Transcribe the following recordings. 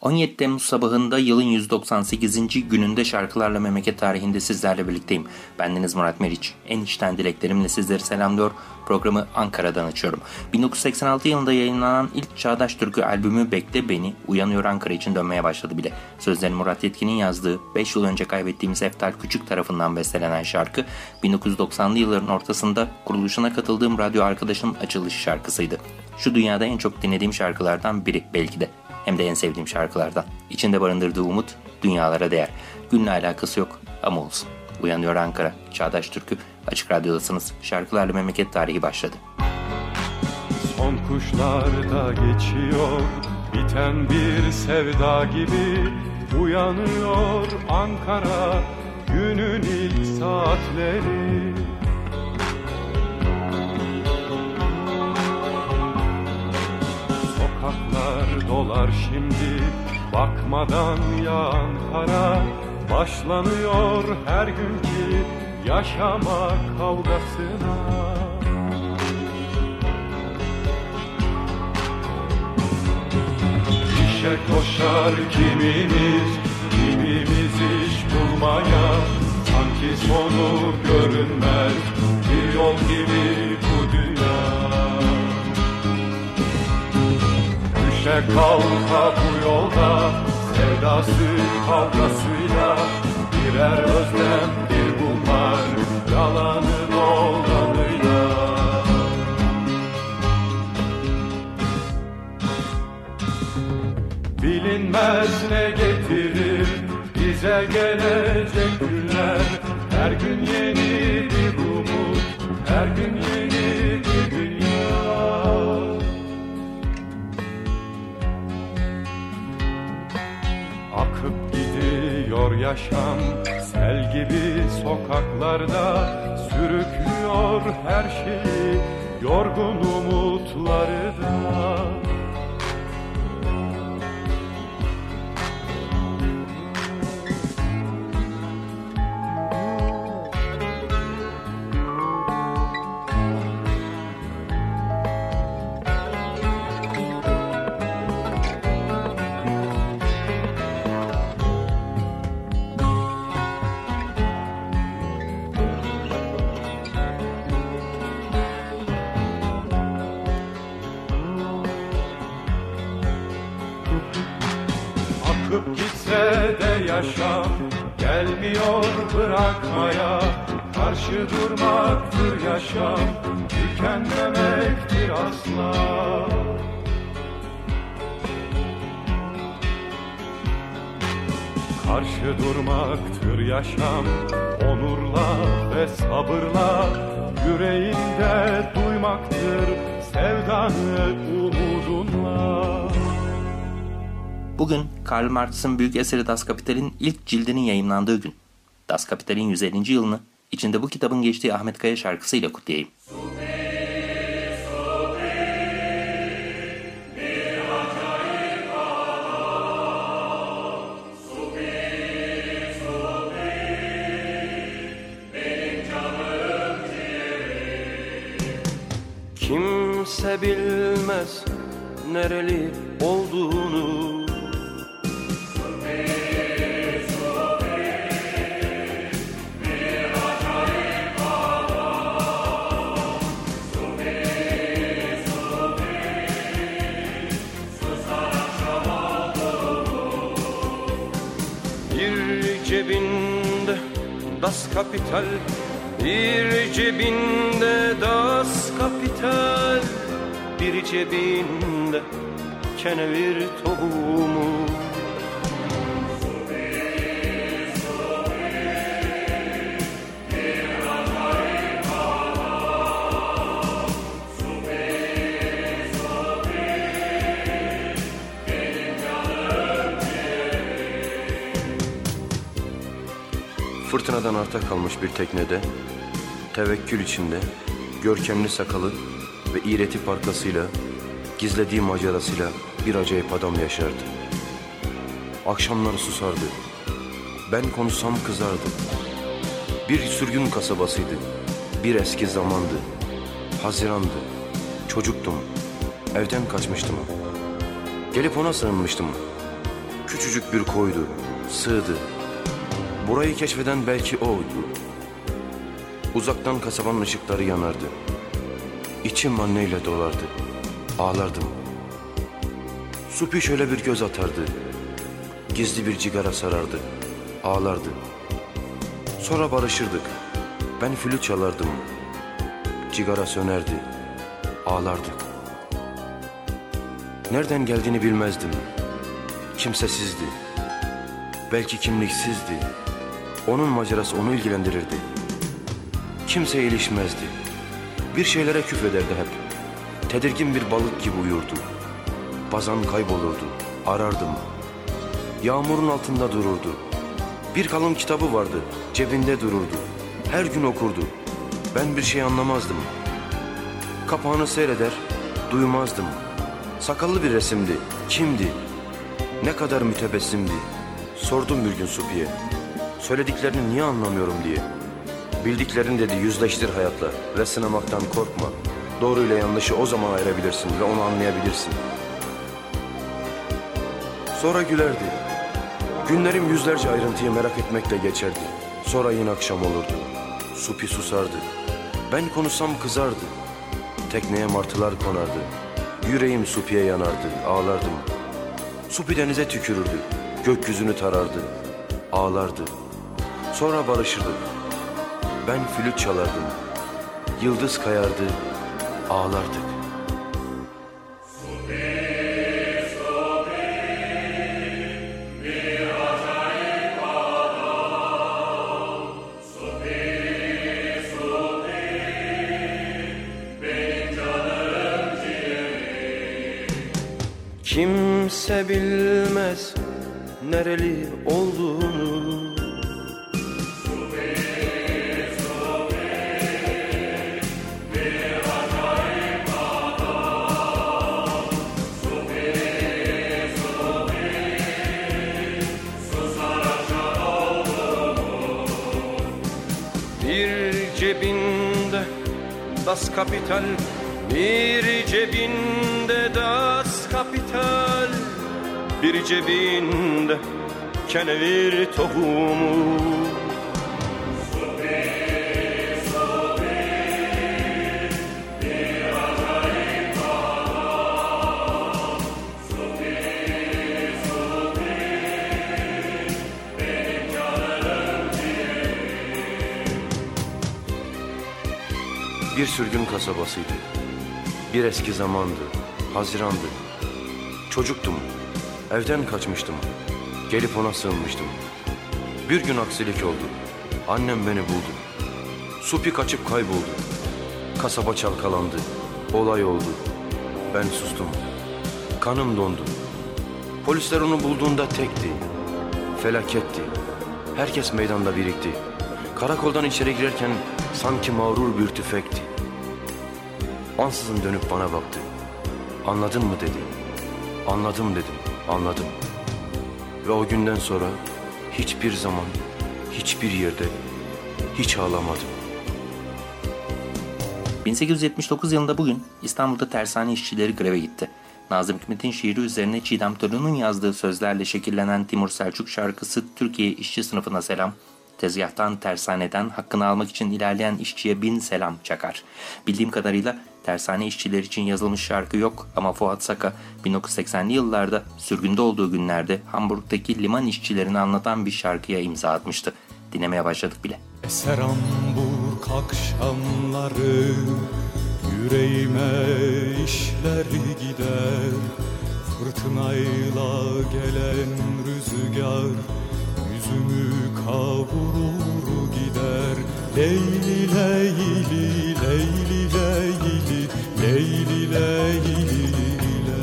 17 Temmuz sabahında yılın 198. gününde şarkılarla memleket tarihinde sizlerle birlikteyim. Bendeniz Murat Meriç. En içten dileklerimle sizleri selamlıyor. Programı Ankara'dan açıyorum. 1986 yılında yayınlanan ilk Çağdaş Türkü albümü Bekle Beni, Uyanıyor Ankara için dönmeye başladı bile. Sözlerini Murat Yetkin'in yazdığı, 5 yıl önce kaybettiğimiz Eftal Küçük tarafından bestelenen şarkı, 1990'lı yılların ortasında kuruluşuna katıldığım radyo arkadaşımın açılış şarkısıydı. Şu dünyada en çok dinlediğim şarkılardan biri belki de hem de en sevdiğim şarkılardan. İçinde barındırdığı umut dünyalara değer. Günle alakası yok ama olsun. Uyanıyor Ankara, Çağdaş Türkü, Açık Radyo'dasınız. Şarkılarla memleket tarihi başladı. Son kuşlar da geçiyor, biten bir sevda gibi uyanıyor Ankara günün ilk saatleri. Sokaklar dolar şimdi bakmadan yağan kara Başlanıyor her günkü yaşama kavgasına. İşe koşar kimimiz, kimimiz iş bulmaya. Sanki sonu görünmez bir yol gibi bu dünya Düşe kalka bu yolda Sevdası kavgasıyla. Birer özlem bir bunlar Yalanı dolanıyla. Bilinmez ne getirir Bize gelecek günler. Her gün yeni bir umut Her gün yeni gidiyor yaşam sel gibi sokaklarda Sürüklüyor her şeyi yorgun umutları da gelmiyor bırakmaya. Karşı durmaktır yaşam tükenmemektir asla. Karşı durmaktır yaşam onurla ve sabırla. Yüreğinde duymaktır sevdanı umudunla. Bugün Karl Marx'ın büyük eseri Das Kapital'in ilk cildinin yayımlandığı gün. Das Kapital'in 150. yılını içinde bu kitabın geçtiği Ahmet Kaya şarkısıyla kutlayayım. Kimse bilmez nereli olduğunu das Kapital. Bir cebinde das Kapital Bir cebinde kenevir tohumu Fırtınadan arta kalmış bir teknede, tevekkül içinde, görkemli sakalı ve iğreti parkasıyla, gizlediği macerasıyla bir acayip adam yaşardı. Akşamları susardı. Ben konuşsam kızardı. Bir sürgün kasabasıydı. Bir eski zamandı. Hazirandı. Çocuktum. Evden kaçmıştım. Gelip ona sığınmıştım. Küçücük bir koydu. Sığdı. Burayı keşfeden belki oydu. Uzaktan kasabanın ışıkları yanardı. İçim anneyle dolardı. Ağlardım. Supi şöyle bir göz atardı. Gizli bir cigara sarardı. Ağlardı. Sonra barışırdık. Ben flüt çalardım. Cigara sönerdi. Ağlardık. Nereden geldiğini bilmezdim. Kimsesizdi. Belki kimliksizdi. Onun macerası onu ilgilendirirdi. Kimseye ilişmezdi. Bir şeylere küfrederdi hep. Tedirgin bir balık gibi uyurdu. Bazen kaybolurdu. Arardım. Yağmurun altında dururdu. Bir kalın kitabı vardı. Cebinde dururdu. Her gün okurdu. Ben bir şey anlamazdım. Kapağını seyreder, duymazdım. Sakallı bir resimdi. Kimdi? Ne kadar mütebessimdi. Sordum bir gün Supi'ye. Söylediklerini niye anlamıyorum diye. Bildiklerin dedi yüzleştir hayatla ve sınamaktan korkma. Doğru ile yanlışı o zaman ayırabilirsin ve onu anlayabilirsin. Sonra gülerdi. Günlerim yüzlerce ayrıntıyı merak etmekle geçerdi. Sonra yine akşam olurdu. Supi susardı. Ben konuşsam kızardı. Tekneye martılar konardı. Yüreğim Supi'ye yanardı, ağlardım. Supi denize tükürürdü. Gökyüzünü tarardı. Ağlardı. Sonra barışırdık. Ben flüt çalardım. Yıldız kayardı. Ağlardık. Kimse bilmez nereli olduğunu das Kapital Bir cebinde das Kapital Bir cebinde kenevir tohumu Bir sürgün kasabasıydı. Bir eski zamandı. Hazirandı. Çocuktum. Evden kaçmıştım. Gelip ona sığınmıştım. Bir gün aksilik oldu. Annem beni buldu. Supi kaçıp kayboldu. Kasaba çalkalandı. Olay oldu. Ben sustum. Kanım dondu. Polisler onu bulduğunda tekti. Felaketti. Herkes meydanda birikti. Karakoldan içeri girerken sanki mağrur bir tüfekti. Ansızın dönüp bana baktı. Anladın mı dedi. Anladım dedim. Anladım. Ve o günden sonra hiçbir zaman, hiçbir yerde hiç ağlamadım. 1879 yılında bugün İstanbul'da tersane işçileri greve gitti. Nazım Hikmet'in şiiri üzerine Çiğdem Torun'un yazdığı sözlerle şekillenen Timur Selçuk şarkısı Türkiye işçi sınıfına selam, tezgahtan tersaneden hakkını almak için ilerleyen işçiye bin selam çakar. Bildiğim kadarıyla tersane işçiler için yazılmış şarkı yok ama Fuat Saka 1980'li yıllarda sürgünde olduğu günlerde Hamburg'daki liman işçilerini anlatan bir şarkıya imza atmıştı. Dinlemeye başladık bile. Eser Hamburg akşamları Yüreğime işler gider Fırtınayla gelen rüzgar Yüzümü kavurur gider Leyli leyli leyli leyli Leyli leyli leyli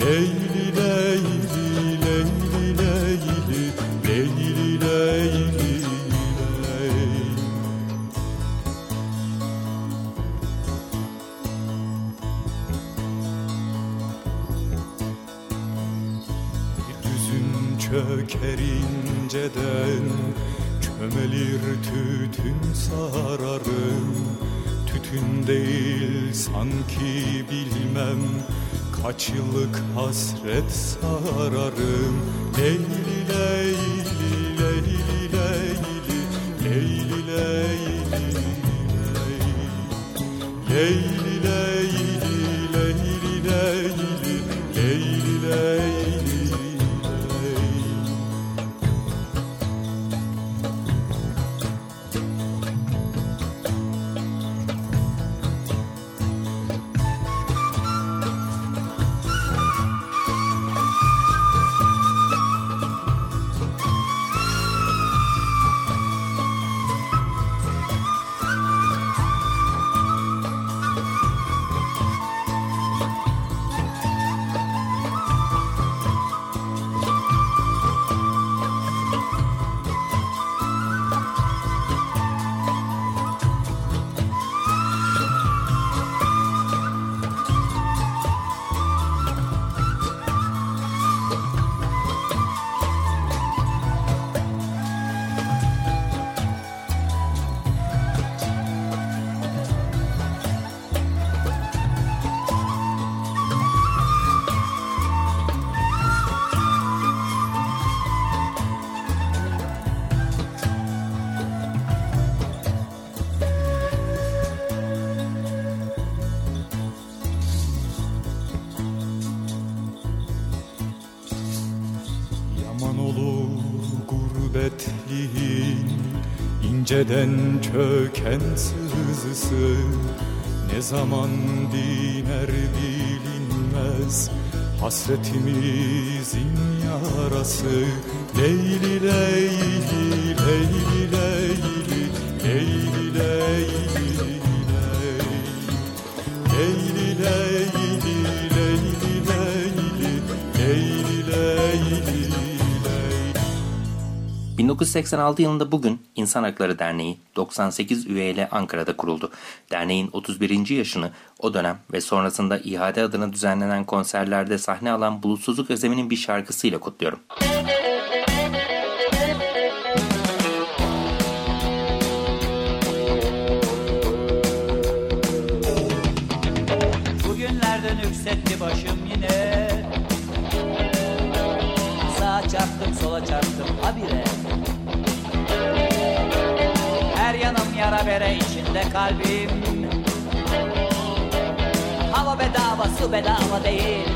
leyli leyli leyli leyli leyli Düzün çökerinceden çömelir tütün sararım Tütün değil sanki bilmem. Kaç yıllık hasret sararım. Leyli leyli leyli Leyli leyli leyli Leyli. Leyli inceden çöken sızısı. Ne zaman diner bilinmez Hasretimizin yarası. Leyli leyli Leyli leyli leyli Leyli 1986 yılında bugün İnsan Hakları Derneği 98 üyeyle Ankara'da kuruldu. Derneğin 31. yaşını o dönem ve sonrasında ihade adına düzenlenen konserlerde sahne alan Bulutsuzluk Özlemi'nin bir şarkısıyla kutluyorum. Bugünlerden yara bere içinde kalbim. Hava bedava su bedava değil.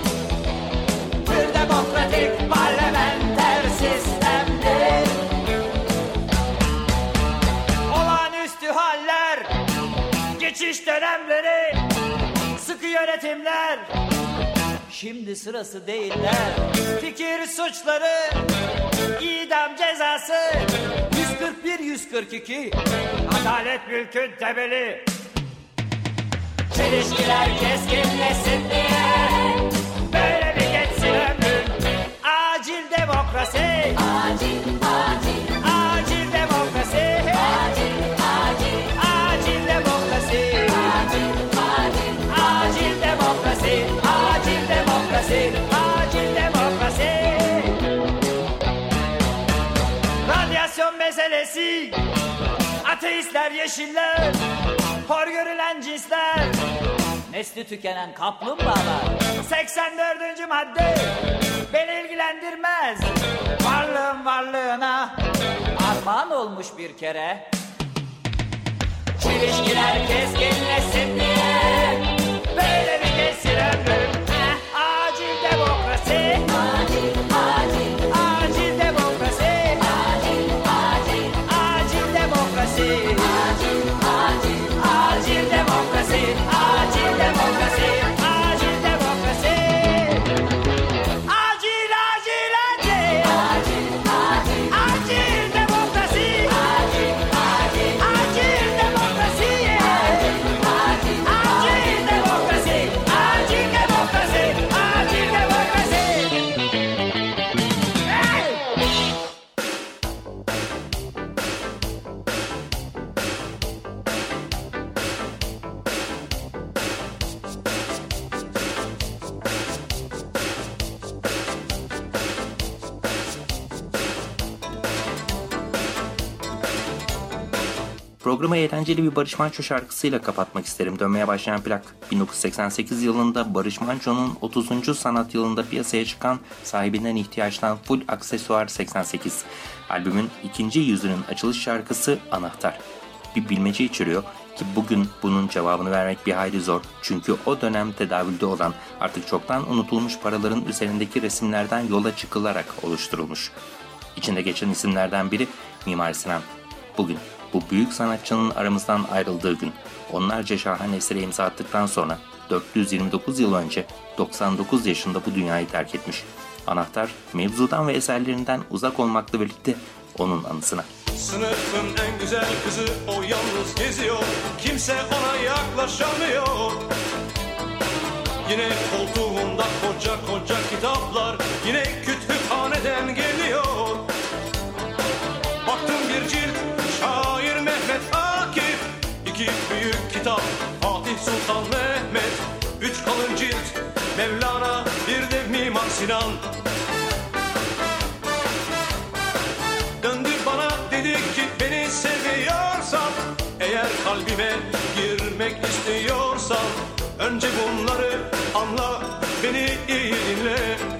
Bir demokratik parlamenter sistemdir. Olağanüstü haller Geçiş dönemleri Sıkı yönetimler. Şimdi sırası değiller. Fikir suçları idam cezası. 141 142 Adalet mülkün temeli. Çelişkiler keskinleşsin diye. Böyle bir geçsin ömrüm. Acil demokrasi. Acil, acil yeşiller Hor görülen cinsler. Nesli tükenen kaplumbağalar. 84. madde Beni ilgilendirmez. Varlığın varlığına Armağan olmuş bir kere. Çelişkiler keskinleşsin diye Böyle bir geçsin ömrüm Heh, Acil demokrasi. Acil Programı eğlenceli bir Barış Manço şarkısıyla kapatmak isterim. Dönmeye başlayan plak 1988 yılında Barış Manço'nun 30. sanat yılında piyasaya çıkan sahibinden ihtiyaçtan full aksesuar 88. Albümün ikinci yüzünün açılış şarkısı Anahtar. Bir bilmece içeriyor ki bugün bunun cevabını vermek bir hayli zor. Çünkü o dönem tedavülde olan artık çoktan unutulmuş paraların üzerindeki resimlerden yola çıkılarak oluşturulmuş. İçinde geçen isimlerden biri Mimar Sinan. Bugün bu büyük sanatçının aramızdan ayrıldığı gün onlarca şahane esere imza attıktan sonra 429 yıl önce 99 yaşında bu dünyayı terk etmiş. Anahtar mevzudan ve eserlerinden uzak olmakla birlikte onun anısına. Sınıfın en güzel kızı o yalnız geziyor Kimse ona yaklaşamıyor Yine koltuğunda koca koca kitaplar Yine kütüphaneden Mevlana bir de Mimar Sinan. Döndü bana dedi ki beni seviyorsan Eğer kalbime girmek istiyorsan Önce bunları anla beni iyi dinle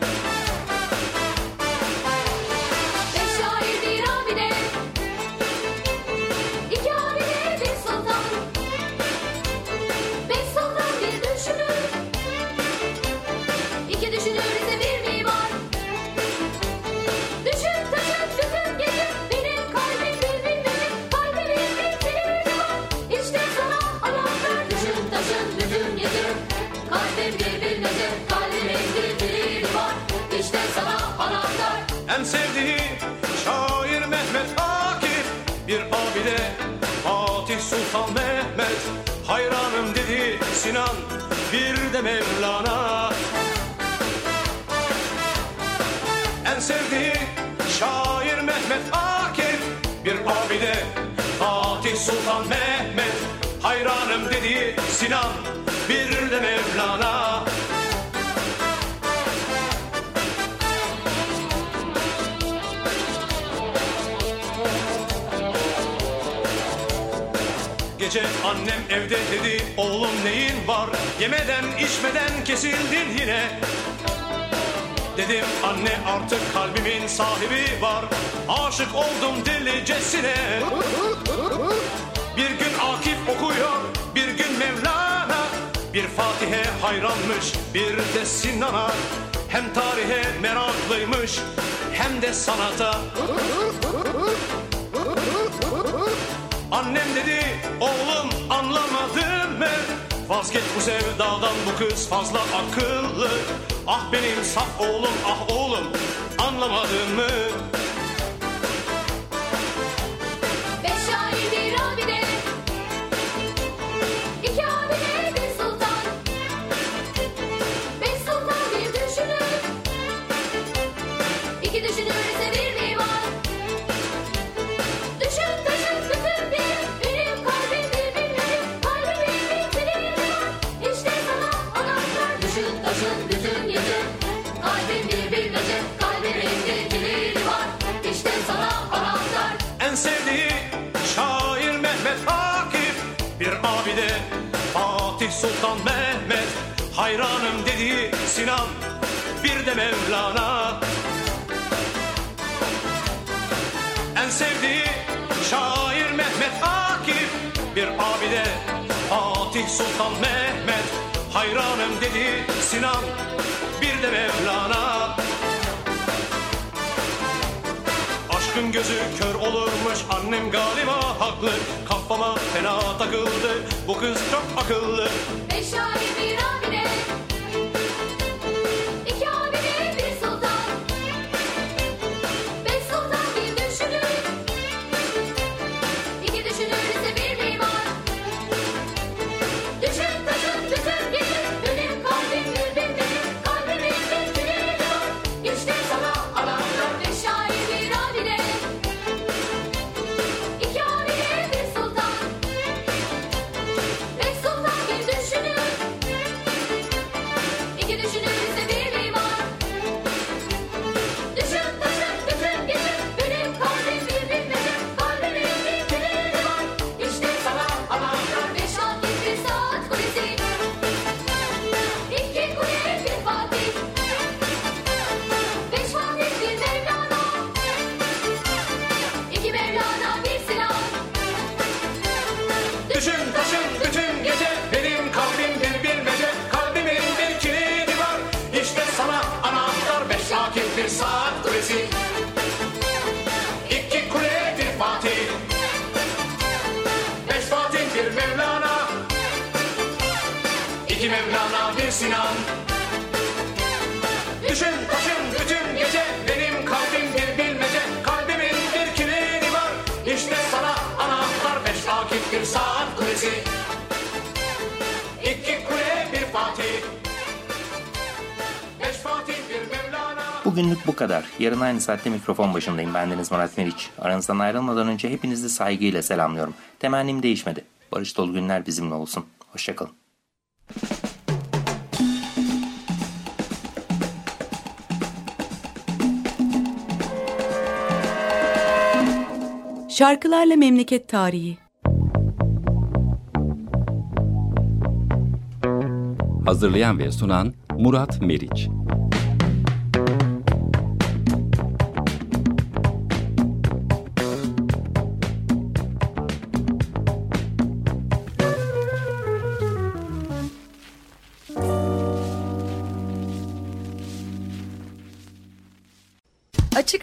Fatih Sultan Mehmet Hayranım dedi Sinan Bir de Mevlana. En sevdiği şair Mehmet Akif Bir abide Fatih Sultan Mehmet Hayranım dedi Sinan Bir de Mevlana Gece annem evde dedi oğlum neyin var? Yemeden içmeden kesildin yine. Dedim anne artık kalbimin sahibi var. Aşık oldum delicesine. Bir gün Akif okuyor bir gün Mevlana. Bir Fatih'e hayranmış bir de Sinan'a. Hem tarihe meraklıymış hem de sanata Annem dedi oğlum anlamadın mı? Vazgeç bu sevdadan bu kız fazla akıllı Ah benim saf oğlum ah oğlum anlamadın mı? Sultan Mehmet Hayranım dedi Sinan Bir de Mevlana. En sevdiği şair Mehmet Akif Bir abide Fatih Sultan Mehmet Hayranım dedi Sinan Bir de Mevlana. Aşkın gözü kör olurmuş annem galiba haklı Kafama fena takıldı. Bu kız çok akıllı. Beş şair bir bir Mevlana İki Mevlana bir Sinan Düşün taşın bütün gece Benim kalbim bir bilmece Kalbimin bir kilidi var İşte sana anahtar Beş vakit bir saat kulesi İki kule bir Fatih Beş Fatih bir Mevlana Bugünlük bu kadar. Yarın aynı saatte mikrofon başındayım. Bendeniz Murat Meriç. Aranızdan ayrılmadan önce hepinizi saygıyla selamlıyorum. Temennim değişmedi. Barış dolu günler bizimle olsun. Hoşçakalın. Şarkılarla Memleket Tarihi Hazırlayan ve sunan Murat Meriç.